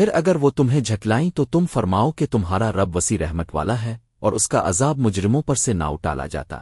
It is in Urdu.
پھر اگر وہ تمہیں جھٹلائیں تو تم فرماؤ کہ تمہارا رب وسیع رحمت والا ہے اور اس کا عذاب مجرموں پر سے نہ اٹالا جاتا۔